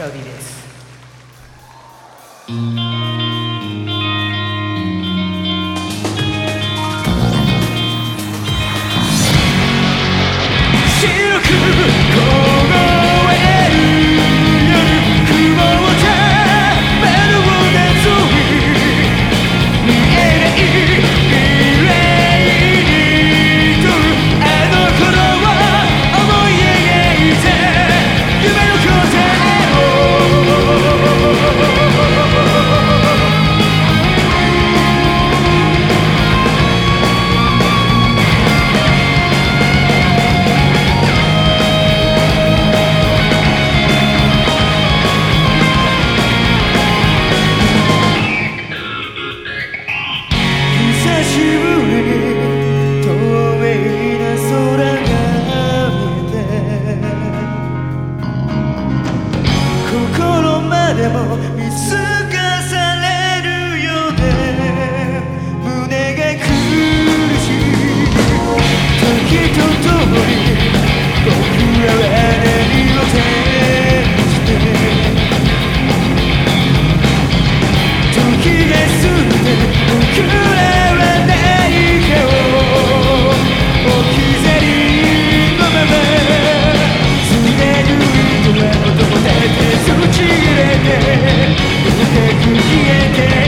ラウディです。でもてく消えて